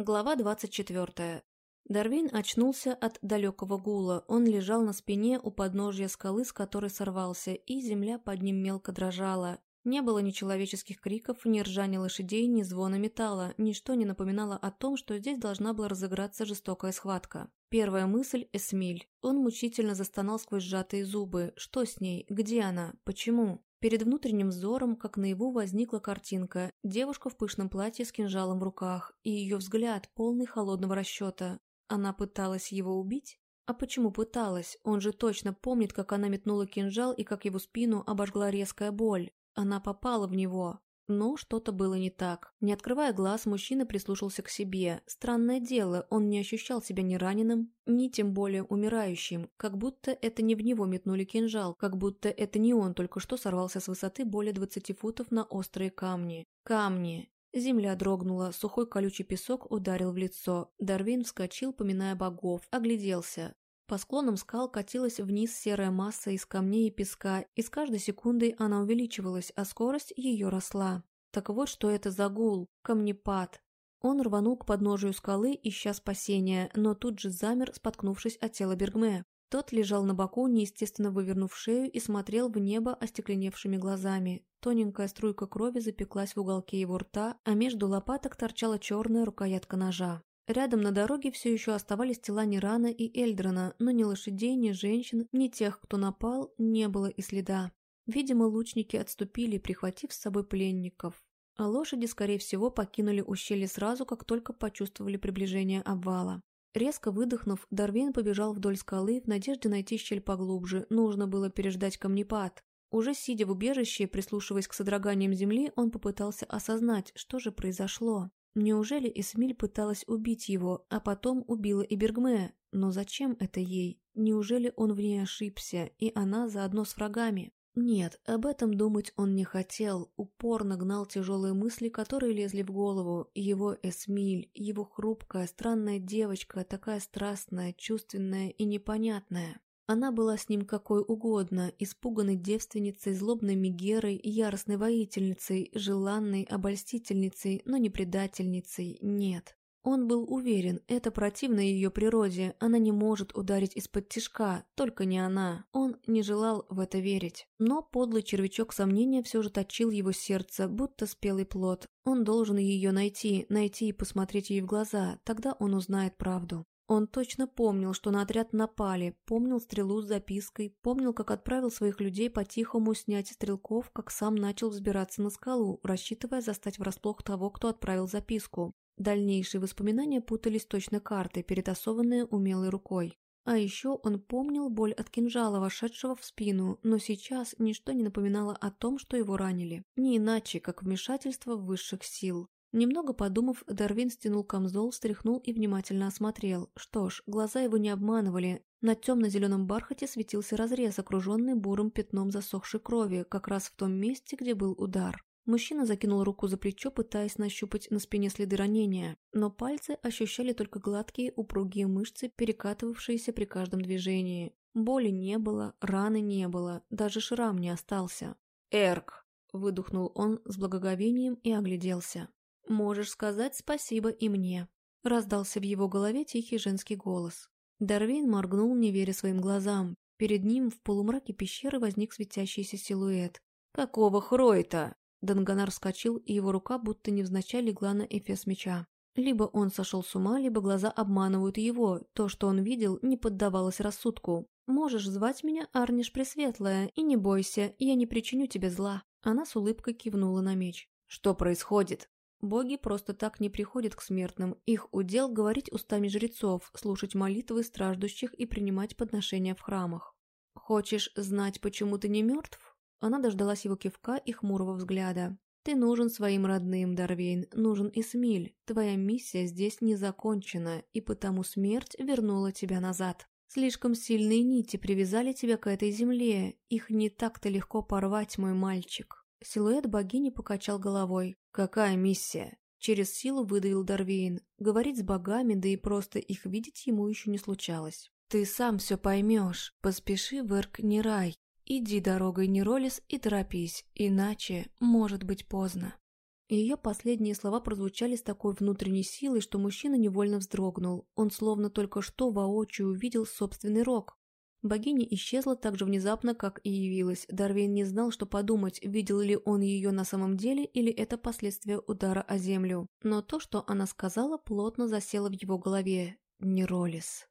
Глава 24. Дарвин очнулся от далекого гула. Он лежал на спине у подножья скалы, с которой сорвался, и земля под ним мелко дрожала. Не было ни человеческих криков, ни ржания лошадей, ни звона металла. Ничто не напоминало о том, что здесь должна была разыграться жестокая схватка. Первая мысль – Эсмиль. Он мучительно застонал сквозь сжатые зубы. Что с ней? Где она? Почему? Перед внутренним взором, как наяву, возникла картинка. Девушка в пышном платье с кинжалом в руках, и ее взгляд, полный холодного расчета. Она пыталась его убить? А почему пыталась? Он же точно помнит, как она метнула кинжал и как его спину обожгла резкая боль. Она попала в него. Но что-то было не так. Не открывая глаз, мужчина прислушался к себе. Странное дело, он не ощущал себя ни раненым, ни тем более умирающим, как будто это не в него метнули кинжал, как будто это не он только что сорвался с высоты более 20 футов на острые камни. Камни. Земля дрогнула, сухой колючий песок ударил в лицо. Дарвин вскочил, поминая богов, огляделся. По склонам скал катилась вниз серая масса из камней и песка, и с каждой секундой она увеличивалась, а скорость ее росла. Так вот, что это за гул, камнепад. Он рванул к подножию скалы, ища спасения, но тут же замер, споткнувшись от тела Бергме. Тот лежал на боку, неестественно вывернув шею и смотрел в небо остекленевшими глазами. Тоненькая струйка крови запеклась в уголке его рта, а между лопаток торчала черная рукоятка ножа. Рядом на дороге все еще оставались тела Нирана и Эльдрона, но ни лошадей, ни женщин, ни тех, кто напал, не было и следа. Видимо, лучники отступили, прихватив с собой пленников. А лошади, скорее всего, покинули ущелье сразу, как только почувствовали приближение обвала. Резко выдохнув, Дарвин побежал вдоль скалы в надежде найти щель поглубже. Нужно было переждать камнепад. Уже сидя в убежище, прислушиваясь к содроганиям земли, он попытался осознать, что же произошло. Неужели Эсмиль пыталась убить его, а потом убила и Бергме? Но зачем это ей? Неужели он в ней ошибся, и она заодно с врагами? Нет, об этом думать он не хотел, упорно гнал тяжелые мысли, которые лезли в голову. Его Эсмиль, его хрупкая, странная девочка, такая страстная, чувственная и непонятная. Она была с ним какой угодно, испуганной девственницей, злобной мегерой, яростной воительницей, желанной обольстительницей, но не предательницей, нет. Он был уверен, это противно ее природе, она не может ударить из-под тишка, только не она. Он не желал в это верить. Но подлый червячок сомнения все же точил его сердце, будто спелый плод. Он должен ее найти, найти и посмотреть ей в глаза, тогда он узнает правду. Он точно помнил, что на отряд напали, помнил стрелу с запиской, помнил, как отправил своих людей по-тихому снять стрелков, как сам начал взбираться на скалу, рассчитывая застать врасплох того, кто отправил записку. Дальнейшие воспоминания путались точно картой, перетасованные умелой рукой. А еще он помнил боль от кинжала, вошедшего в спину, но сейчас ничто не напоминало о том, что его ранили. Не иначе, как вмешательство высших сил. Немного подумав, Дарвин стянул камзол, стряхнул и внимательно осмотрел. Что ж, глаза его не обманывали. На темно-зеленом бархате светился разрез, окруженный бурым пятном засохшей крови, как раз в том месте, где был удар. Мужчина закинул руку за плечо, пытаясь нащупать на спине следы ранения, но пальцы ощущали только гладкие, упругие мышцы, перекатывавшиеся при каждом движении. Боли не было, раны не было, даже шрам не остался. «Эрк!» – выдохнул он с благоговением и огляделся. «Можешь сказать спасибо и мне», — раздался в его голове тихий женский голос. Дарвин моргнул, не веря своим глазам. Перед ним в полумраке пещеры возник светящийся силуэт. «Какого хройта?» Данганар вскочил, и его рука будто невзначай легла на эфес меча. Либо он сошел с ума, либо глаза обманывают его. То, что он видел, не поддавалось рассудку. «Можешь звать меня Арниш Пресветлая, и не бойся, я не причиню тебе зла». Она с улыбкой кивнула на меч. «Что происходит?» Боги просто так не приходят к смертным. Их удел говорить устами жрецов, слушать молитвы страждущих и принимать подношения в храмах. «Хочешь знать, почему ты не мертв?» Она дождалась его кивка и хмурого взгляда. «Ты нужен своим родным, Дарвейн, нужен Исмиль. Твоя миссия здесь не закончена, и потому смерть вернула тебя назад. Слишком сильные нити привязали тебя к этой земле. Их не так-то легко порвать, мой мальчик». Силуэт богини покачал головой. «Какая миссия?» Через силу выдавил Дарвейн. Говорить с богами, да и просто их видеть ему еще не случалось. «Ты сам все поймешь. Поспеши в Эрк-Нирай. Иди дорогой Неролис и торопись, иначе может быть поздно». Ее последние слова прозвучали с такой внутренней силой, что мужчина невольно вздрогнул. Он словно только что воочию увидел собственный рог. Богиня исчезла так же внезапно, как и явилась. Дарвин не знал, что подумать, видел ли он ее на самом деле или это последствия удара о землю. Но то, что она сказала, плотно засело в его голове. Неролис.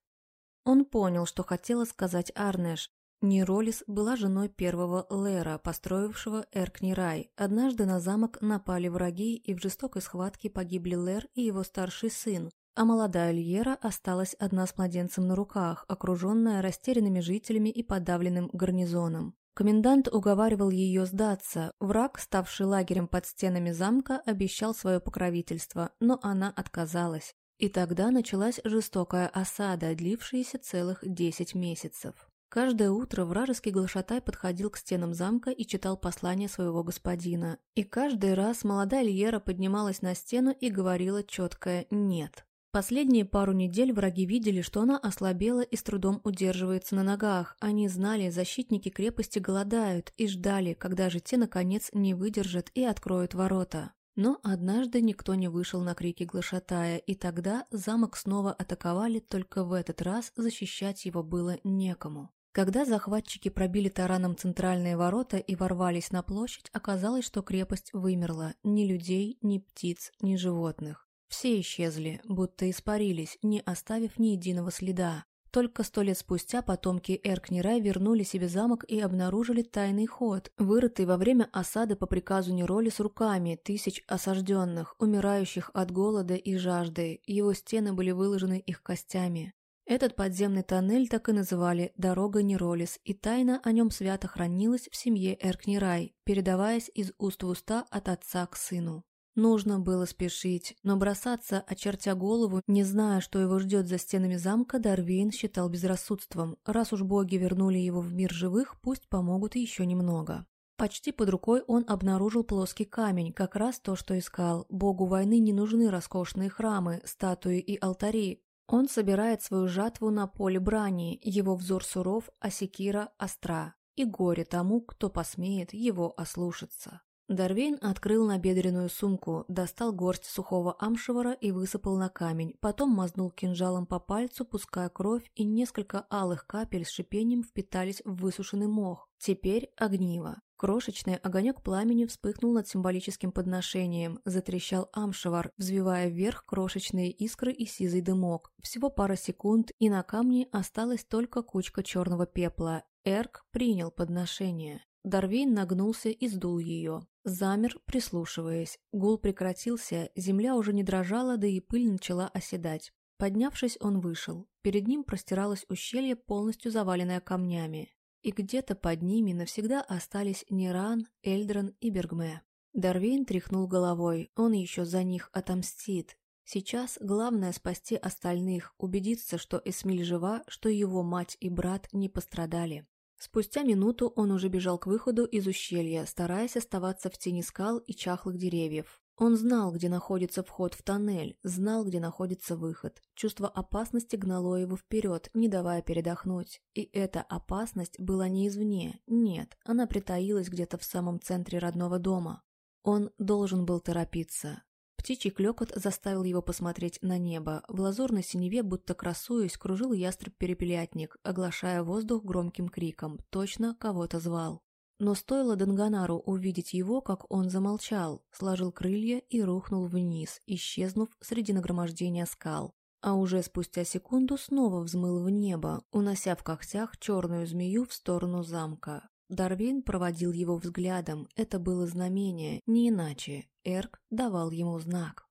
Он понял, что хотела сказать Арнеш. Неролис была женой первого Лера, построившего Эркнирай. Однажды на замок напали враги, и в жестокой схватке погибли Лер и его старший сын а молодая Льера осталась одна с младенцем на руках, окруженная растерянными жителями и подавленным гарнизоном. Комендант уговаривал ее сдаться. Враг, ставший лагерем под стенами замка, обещал свое покровительство, но она отказалась. И тогда началась жестокая осада, длившаяся целых десять месяцев. Каждое утро вражеский глашатай подходил к стенам замка и читал послание своего господина. И каждый раз молодая Льера поднималась на стену и говорила четкое «нет». Последние пару недель враги видели, что она ослабела и с трудом удерживается на ногах. Они знали, защитники крепости голодают и ждали, когда же те, наконец, не выдержат и откроют ворота. Но однажды никто не вышел на крики глашатая, и тогда замок снова атаковали, только в этот раз защищать его было некому. Когда захватчики пробили тараном центральные ворота и ворвались на площадь, оказалось, что крепость вымерла. Ни людей, ни птиц, ни животных. Все исчезли, будто испарились, не оставив ни единого следа. Только сто лет спустя потомки Эркнирай вернули себе замок и обнаружили тайный ход, вырытый во время осады по приказу Нероли с руками тысяч осажденных, умирающих от голода и жажды. Его стены были выложены их костями. Этот подземный тоннель так и называли «Дорога Неролис», и тайна о нем свято хранилась в семье Эркнирай, передаваясь из уст в уста от отца к сыну. Нужно было спешить, но бросаться, очертя голову, не зная, что его ждет за стенами замка, Дарвейн считал безрассудством. Раз уж боги вернули его в мир живых, пусть помогут еще немного. Почти под рукой он обнаружил плоский камень, как раз то, что искал. Богу войны не нужны роскошные храмы, статуи и алтари. Он собирает свою жатву на поле брани, его взор суров, а секира остра. И горе тому, кто посмеет его ослушаться. Дарвейн открыл набедренную сумку, достал горсть сухого амшевара и высыпал на камень, потом мазнул кинжалом по пальцу, пуская кровь, и несколько алых капель с шипением впитались в высушенный мох. Теперь огниво. Крошечный огонек пламени вспыхнул над символическим подношением, затрещал амшевар, взвивая вверх крошечные искры и сизый дымок. Всего пара секунд, и на камне осталась только кучка черного пепла. Эрк принял подношение. Дарвейн нагнулся и сдул ее. Замер, прислушиваясь. Гул прекратился, земля уже не дрожала, да и пыль начала оседать. Поднявшись, он вышел. Перед ним простиралось ущелье, полностью заваленное камнями. И где-то под ними навсегда остались Неран, Эльдрон и Бергме. Дарвейн тряхнул головой, он еще за них отомстит. Сейчас главное спасти остальных, убедиться, что Эсмиль жива, что его мать и брат не пострадали. Спустя минуту он уже бежал к выходу из ущелья, стараясь оставаться в тени скал и чахлых деревьев. Он знал, где находится вход в тоннель, знал, где находится выход. Чувство опасности гнало его вперед, не давая передохнуть. И эта опасность была не извне, нет, она притаилась где-то в самом центре родного дома. Он должен был торопиться. Птичий клёкот заставил его посмотреть на небо. В лазурной синеве, будто красуясь, кружил ястреб-перепелятник, оглашая воздух громким криком. Точно кого-то звал. Но стоило Данганару увидеть его, как он замолчал, сложил крылья и рухнул вниз, исчезнув среди нагромождения скал. А уже спустя секунду снова взмыл в небо, унося в когтях черную змею в сторону замка. Дарвин проводил его взглядом, это было знамение, не иначе. Эрк давал ему знак.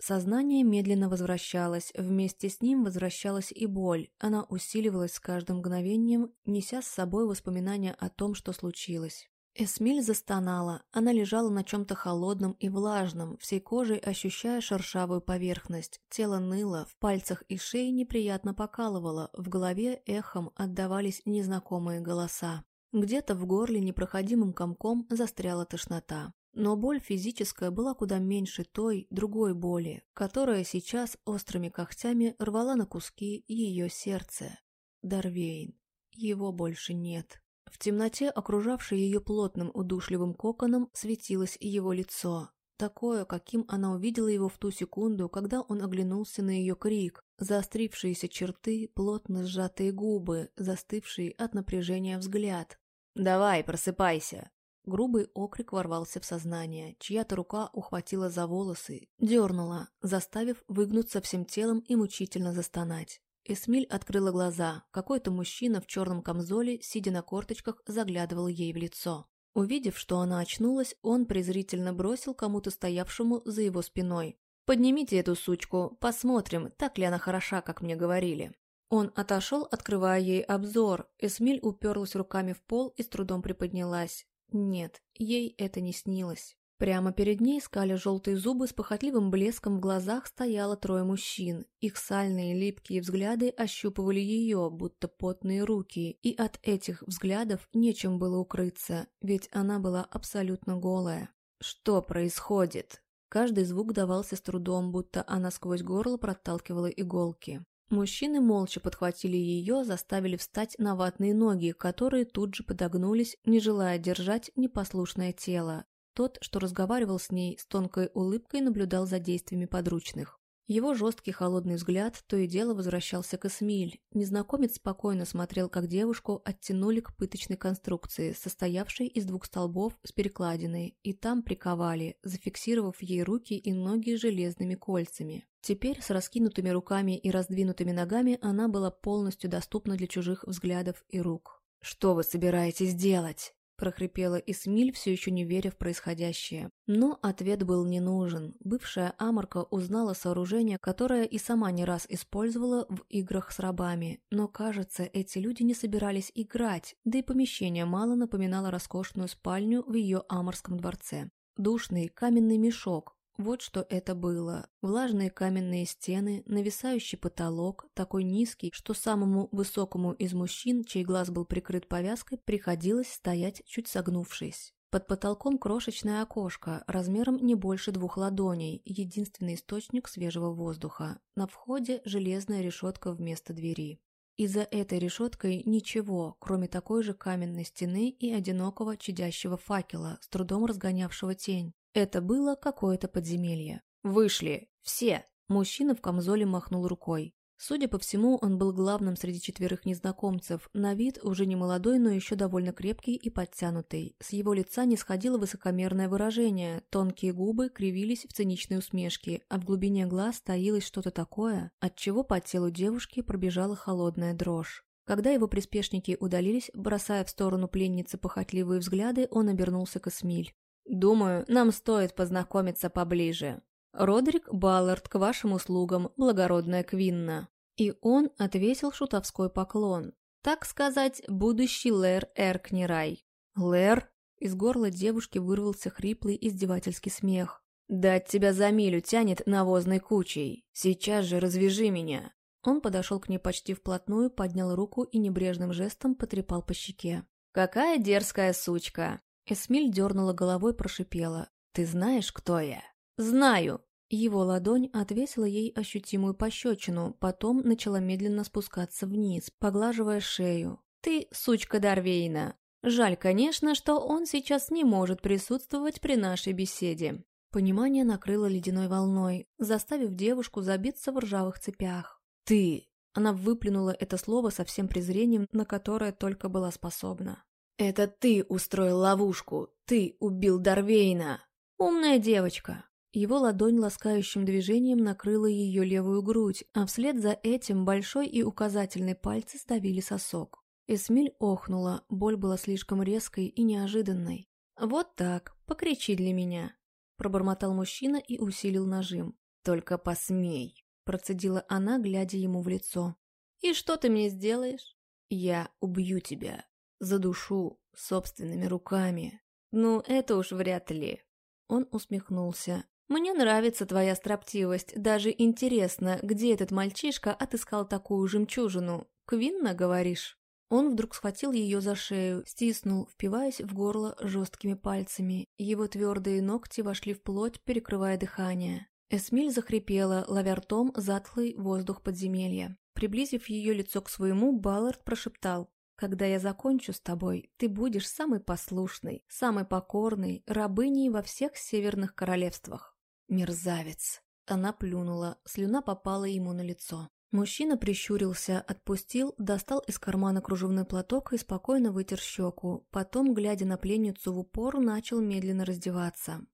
Сознание медленно возвращалось, вместе с ним возвращалась и боль. Она усиливалась с каждым мгновением, неся с собой воспоминания о том, что случилось. Эсмиль застонала. Она лежала на чем-то холодном и влажном, всей кожей ощущая шершавую поверхность. Тело ныло, в пальцах и шее неприятно покалывало, в голове эхом отдавались незнакомые голоса. Где-то в горле непроходимым комком застряла тошнота. Но боль физическая была куда меньше той, другой боли, которая сейчас острыми когтями рвала на куски ее сердце. Дарвейн. Его больше нет. В темноте, окружавшей ее плотным удушливым коконом, светилось его лицо. такое, каким она увидела его в ту секунду, когда он оглянулся на ее крик. Заострившиеся черты, плотно сжатые губы, застывший от напряжения взгляд. «Давай, просыпайся!» Грубый окрик ворвался в сознание, чья-то рука ухватила за волосы, дернула, заставив выгнуться всем телом и мучительно застонать. Эсмиль открыла глаза. Какой-то мужчина в черном камзоле, сидя на корточках, заглядывал ей в лицо. Увидев, что она очнулась, он презрительно бросил кому-то стоявшему за его спиной. «Поднимите эту сучку, посмотрим, так ли она хороша, как мне говорили». Он отошел, открывая ей обзор. Эсмиль уперлась руками в пол и с трудом приподнялась. Нет, ей это не снилось. Прямо перед ней, скали желтые зубы, с похотливым блеском в глазах стояло трое мужчин. Их сальные липкие взгляды ощупывали ее, будто потные руки, и от этих взглядов нечем было укрыться, ведь она была абсолютно голая. «Что происходит?» Каждый звук давался с трудом, будто она сквозь горло проталкивала иголки. Мужчины молча подхватили ее, заставили встать на ватные ноги, которые тут же подогнулись, не желая держать непослушное тело. Тот, что разговаривал с ней, с тонкой улыбкой наблюдал за действиями подручных. Его жесткий холодный взгляд то и дело возвращался к Эсмиль. Незнакомец спокойно смотрел, как девушку оттянули к пыточной конструкции, состоявшей из двух столбов с перекладиной, и там приковали, зафиксировав ей руки и ноги железными кольцами. Теперь с раскинутыми руками и раздвинутыми ногами она была полностью доступна для чужих взглядов и рук. «Что вы собираетесь делать?» Прохрипела Исмиль, все еще не веря в происходящее. Но ответ был не нужен. Бывшая Аморка узнала сооружение, которое и сама не раз использовала в играх с рабами. Но, кажется, эти люди не собирались играть, да и помещение мало напоминало роскошную спальню в ее Аморском дворце. Душный каменный мешок, вот что это было. Влажные каменные стены, нависающий потолок, такой низкий, что самому высокому из мужчин, чей глаз был прикрыт повязкой, приходилось стоять чуть согнувшись. Под потолком крошечное окошко, размером не больше двух ладоней, единственный источник свежего воздуха. На входе железная решетка вместо двери. И за этой решеткой ничего, кроме такой же каменной стены и одинокого чадящего факела, с трудом разгонявшего тень. Это было какое-то подземелье. «Вышли! Все!» Мужчина в камзоле махнул рукой. Судя по всему, он был главным среди четверых незнакомцев, на вид уже не молодой, но еще довольно крепкий и подтянутый. С его лица не сходило высокомерное выражение, тонкие губы кривились в циничной усмешке, а в глубине глаз таилось что-то такое, от чего по телу девушки пробежала холодная дрожь. Когда его приспешники удалились, бросая в сторону пленницы похотливые взгляды, он обернулся к Эсмиль. Думаю, нам стоит познакомиться поближе. Родрик Баллард к вашим услугам, благородная Квинна». И он ответил шутовской поклон. Так сказать, будущий Лэр Эркнирай. «Лэр?» Из горла девушки вырвался хриплый издевательский смех. «Да от тебя за милю тянет навозной кучей. Сейчас же развяжи меня!» Он подошел к ней почти вплотную, поднял руку и небрежным жестом потрепал по щеке. «Какая дерзкая сучка! Эсмиль дернула головой, прошипела. «Ты знаешь, кто я?» «Знаю!» Его ладонь отвесила ей ощутимую пощечину, потом начала медленно спускаться вниз, поглаживая шею. «Ты сучка Дарвейна!» Жаль, конечно, что он сейчас не может присутствовать при нашей беседе. Понимание накрыло ледяной волной, заставив девушку забиться в ржавых цепях. «Ты!» Она выплюнула это слово со всем презрением, на которое только была способна. «Это ты устроил ловушку! Ты убил Дарвейна!» «Умная девочка!» Его ладонь ласкающим движением накрыла ее левую грудь, а вслед за этим большой и указательный пальцы сдавили сосок. Эсмиль охнула, боль была слишком резкой и неожиданной. «Вот так, покричи для меня!» Пробормотал мужчина и усилил нажим. «Только посмей!» Процедила она, глядя ему в лицо. «И что ты мне сделаешь?» «Я убью тебя!» За душу, собственными руками. Ну, это уж вряд ли. Он усмехнулся. «Мне нравится твоя строптивость. Даже интересно, где этот мальчишка отыскал такую жемчужину? Квинна, говоришь?» Он вдруг схватил ее за шею, стиснул, впиваясь в горло жесткими пальцами. Его твердые ногти вошли в плоть, перекрывая дыхание. Эсмиль захрипела, ловя ртом затхлый воздух подземелья. Приблизив ее лицо к своему, Баллард прошептал. Когда я закончу с тобой, ты будешь самый послушный, самый покорный, рабыней во всех северных королевствах. Мерзавец. Она плюнула, слюна попала ему на лицо. Мужчина прищурился, отпустил, достал из кармана кружевной платок и спокойно вытер щеку. Потом, глядя на пленницу в упор, начал медленно раздеваться.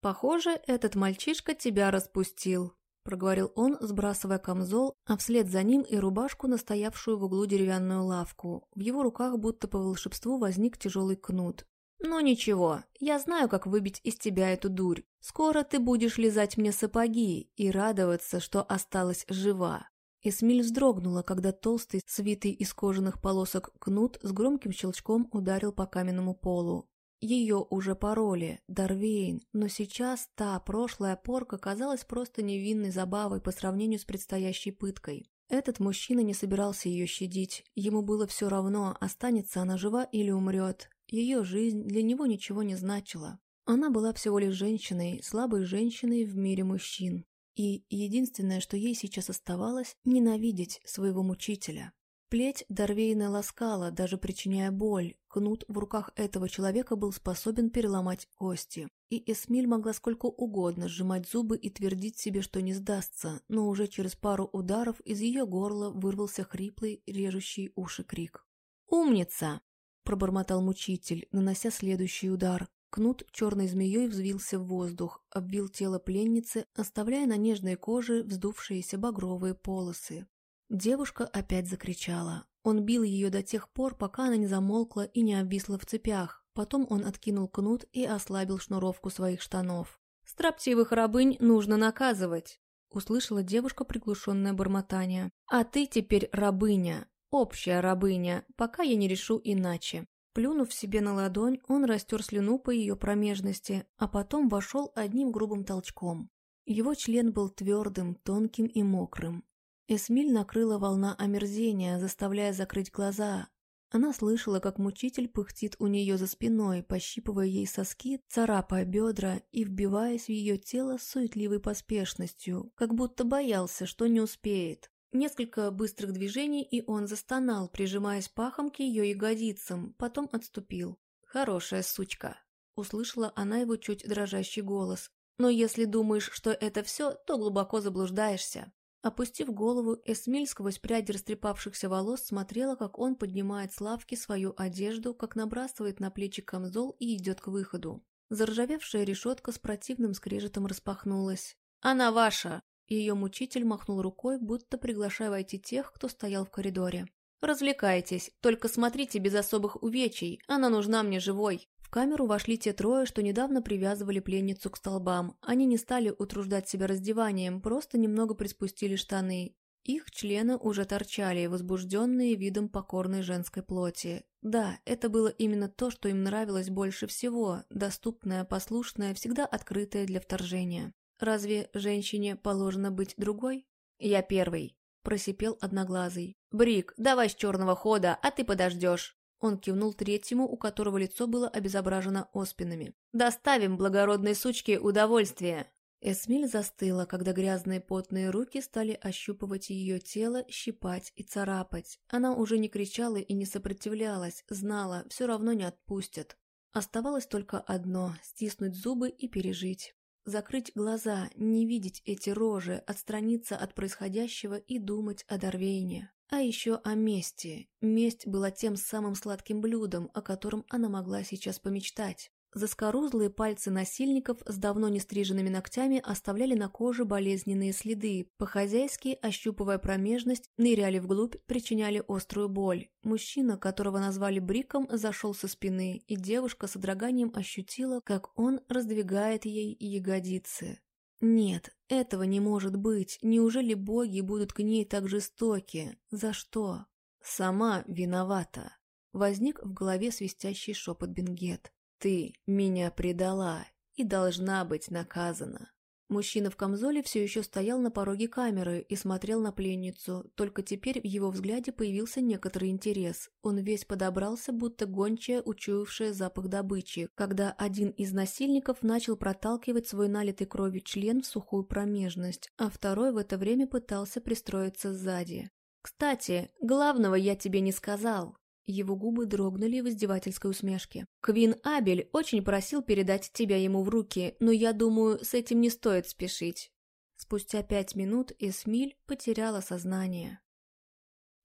«Похоже, этот мальчишка тебя распустил», – проговорил он, сбрасывая камзол, а вслед за ним и рубашку, настоявшую в углу деревянную лавку. В его руках будто по волшебству возник тяжелый кнут. «Ну ничего, я знаю, как выбить из тебя эту дурь. Скоро ты будешь лизать мне сапоги и радоваться, что осталась жива». Эсмиль вздрогнула, когда толстый, свитый из кожаных полосок кнут с громким щелчком ударил по каменному полу. Ее уже пороли, Дарвейн, но сейчас та прошлая порка казалась просто невинной забавой по сравнению с предстоящей пыткой. Этот мужчина не собирался ее щадить, ему было все равно, останется она жива или умрет. Ее жизнь для него ничего не значила. Она была всего лишь женщиной, слабой женщиной в мире мужчин. И единственное, что ей сейчас оставалось, ненавидеть своего мучителя. Плеть Дарвейна ласкала, даже причиняя боль. Кнут в руках этого человека был способен переломать кости. И Эсмиль могла сколько угодно сжимать зубы и твердить себе, что не сдастся, но уже через пару ударов из ее горла вырвался хриплый, режущий уши крик. «Умница!» – пробормотал мучитель, нанося следующий удар. Кнут черной змеей взвился в воздух, обвил тело пленницы, оставляя на нежной коже вздувшиеся багровые полосы. Девушка опять закричала. Он бил ее до тех пор, пока она не замолкла и не обвисла в цепях. Потом он откинул кнут и ослабил шнуровку своих штанов. «Строптивых рабынь нужно наказывать!» Услышала девушка приглушенное бормотание. «А ты теперь рабыня, общая рабыня, пока я не решу иначе. Плюнув себе на ладонь, он растер слюну по ее промежности, а потом вошел одним грубым толчком. Его член был твердым, тонким и мокрым. Эсмиль накрыла волна омерзения, заставляя закрыть глаза. Она слышала, как мучитель пыхтит у нее за спиной, пощипывая ей соски, царапая бедра и вбиваясь в ее тело с суетливой поспешностью, как будто боялся, что не успеет. Несколько быстрых движений, и он застонал, прижимаясь пахом к ее ягодицам, потом отступил. «Хорошая сучка!» Услышала она его чуть дрожащий голос. «Но если думаешь, что это все, то глубоко заблуждаешься». Опустив голову, Эсмиль сквозь пряди растрепавшихся волос смотрела, как он поднимает с лавки свою одежду, как набрасывает на плечи камзол и идет к выходу. Заржавевшая решетка с противным скрежетом распахнулась. «Она ваша!» Ее мучитель махнул рукой, будто приглашая войти тех, кто стоял в коридоре. «Развлекайтесь, только смотрите без особых увечий, она нужна мне живой». В камеру вошли те трое, что недавно привязывали пленницу к столбам. Они не стали утруждать себя раздеванием, просто немного приспустили штаны. Их члены уже торчали, возбужденные видом покорной женской плоти. Да, это было именно то, что им нравилось больше всего, доступное, послушное, всегда открытое для вторжения. Разве женщине положено быть другой? Я первый, просипел одноглазый. Брик, давай с черного хода, а ты подождешь. Он кивнул третьему, у которого лицо было обезображено оспинами. «Доставим благородной сучке удовольствие!» Эсмиль застыла, когда грязные потные руки стали ощупывать ее тело, щипать и царапать. Она уже не кричала и не сопротивлялась, знала, все равно не отпустят. Оставалось только одно – стиснуть зубы и пережить. Закрыть глаза, не видеть эти рожи, отстраниться от происходящего и думать о Дарвейне. А еще о мести. Месть была тем самым сладким блюдом, о котором она могла сейчас помечтать. Заскорузлые пальцы насильников с давно не стриженными ногтями оставляли на коже болезненные следы, по-хозяйски, ощупывая промежность, ныряли вглубь, причиняли острую боль. Мужчина, которого назвали Бриком, зашел со спины, и девушка с одраганием ощутила, как он раздвигает ей ягодицы. Нет, этого не может быть. Неужели боги будут к ней так жестоки? За что? Сама виновата. Возник в голове свистящий шепот Бенгет. Ты меня предала и должна быть наказана. Мужчина в камзоле все еще стоял на пороге камеры и смотрел на пленницу, только теперь в его взгляде появился некоторый интерес. Он весь подобрался, будто гончая, учуявшая запах добычи, когда один из насильников начал проталкивать свой налитый кровью член в сухую промежность, а второй в это время пытался пристроиться сзади. «Кстати, главного я тебе не сказал», Его губы дрогнули в издевательской усмешке. «Квин Абель очень просил передать тебя ему в руки, но я думаю, с этим не стоит спешить». Спустя пять минут Эсмиль потеряла сознание.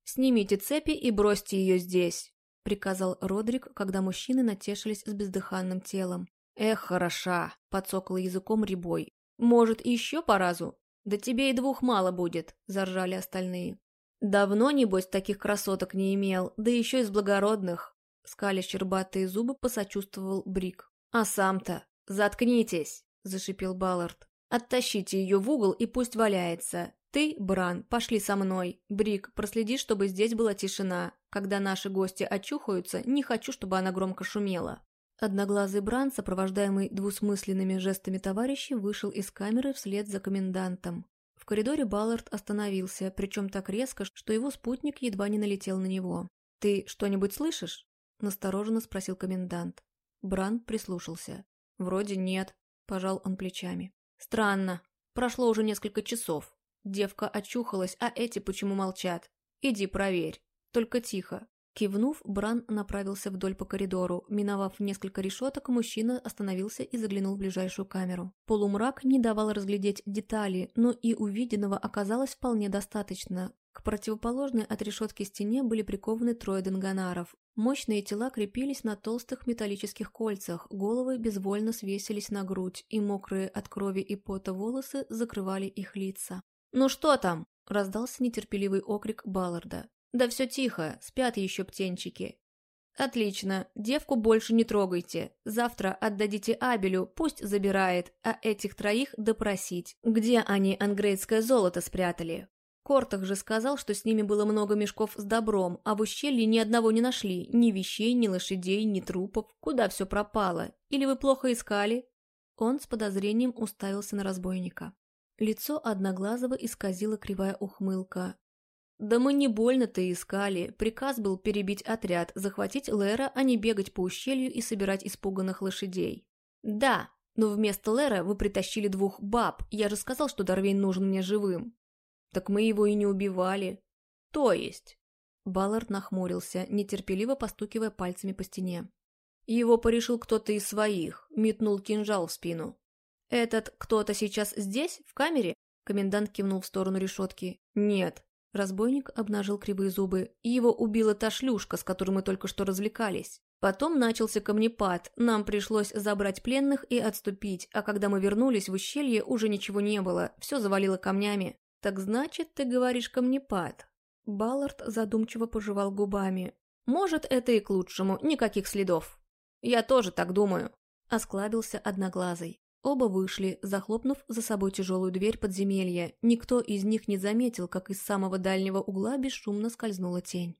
«Снимите цепи и бросьте ее здесь», — приказал Родрик, когда мужчины натешились с бездыханным телом. «Эх, хороша!» — подсокала языком ребой. «Может, еще по разу?» «Да тебе и двух мало будет», — заржали остальные. «Давно, небось, таких красоток не имел, да еще из благородных!» Скаля щербатые зубы посочувствовал Брик. «А сам-то? Заткнитесь!» – зашипел Баллард. «Оттащите ее в угол и пусть валяется. Ты, Бран, пошли со мной. Брик, проследи, чтобы здесь была тишина. Когда наши гости очухаются, не хочу, чтобы она громко шумела». Одноглазый Бран, сопровождаемый двусмысленными жестами товарищей, вышел из камеры вслед за комендантом. В коридоре Баллард остановился, причем так резко, что его спутник едва не налетел на него. «Ты что-нибудь слышишь?» – настороженно спросил комендант. Бран прислушался. «Вроде нет», – пожал он плечами. «Странно. Прошло уже несколько часов. Девка очухалась, а эти почему молчат? Иди проверь. Только тихо. Кивнув, Бран направился вдоль по коридору. Миновав несколько решеток, мужчина остановился и заглянул в ближайшую камеру. Полумрак не давал разглядеть детали, но и увиденного оказалось вполне достаточно. К противоположной от решетки стене были прикованы трое денганаров. Мощные тела крепились на толстых металлических кольцах, головы безвольно свесились на грудь, и мокрые от крови и пота волосы закрывали их лица. «Ну что там?» – раздался нетерпеливый окрик Балларда. «Да все тихо, спят еще птенчики». «Отлично, девку больше не трогайте. Завтра отдадите Абелю, пусть забирает, а этих троих допросить. Где они ангрейдское золото спрятали?» Кортах же сказал, что с ними было много мешков с добром, а в ущелье ни одного не нашли, ни вещей, ни лошадей, ни трупов. Куда все пропало? Или вы плохо искали?» Он с подозрением уставился на разбойника. Лицо Одноглазого исказила кривая ухмылка. «Да мы не больно-то искали. Приказ был перебить отряд, захватить Лера, а не бегать по ущелью и собирать испуганных лошадей». «Да, но вместо Лера вы притащили двух баб. Я же сказал, что Дарвейн нужен мне живым». «Так мы его и не убивали». «То есть?» Баллард нахмурился, нетерпеливо постукивая пальцами по стене. Его порешил кто-то из своих, метнул кинжал в спину. «Этот кто-то сейчас здесь, в камере?» Комендант кивнул в сторону решетки. «Нет, Разбойник обнажил кривые зубы. Его убила та шлюшка, с которой мы только что развлекались. Потом начался камнепад, нам пришлось забрать пленных и отступить, а когда мы вернулись в ущелье, уже ничего не было, все завалило камнями. «Так значит, ты говоришь камнепад?» Баллард задумчиво пожевал губами. «Может, это и к лучшему, никаких следов». «Я тоже так думаю», — осклабился одноглазый. Оба вышли, захлопнув за собой тяжелую дверь подземелья. Никто из них не заметил, как из самого дальнего угла бесшумно скользнула тень.